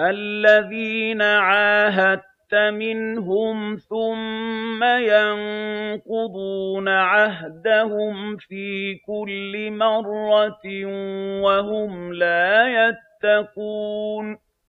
الَّذِينَ عَاهَدتَّ مِنْهُمْ ثُمَّ يَنقُضُونَ عَهْدَهُمْ فِي كُلِّ مَرَّةٍ وَهُمْ لَا يَتَّقُونَ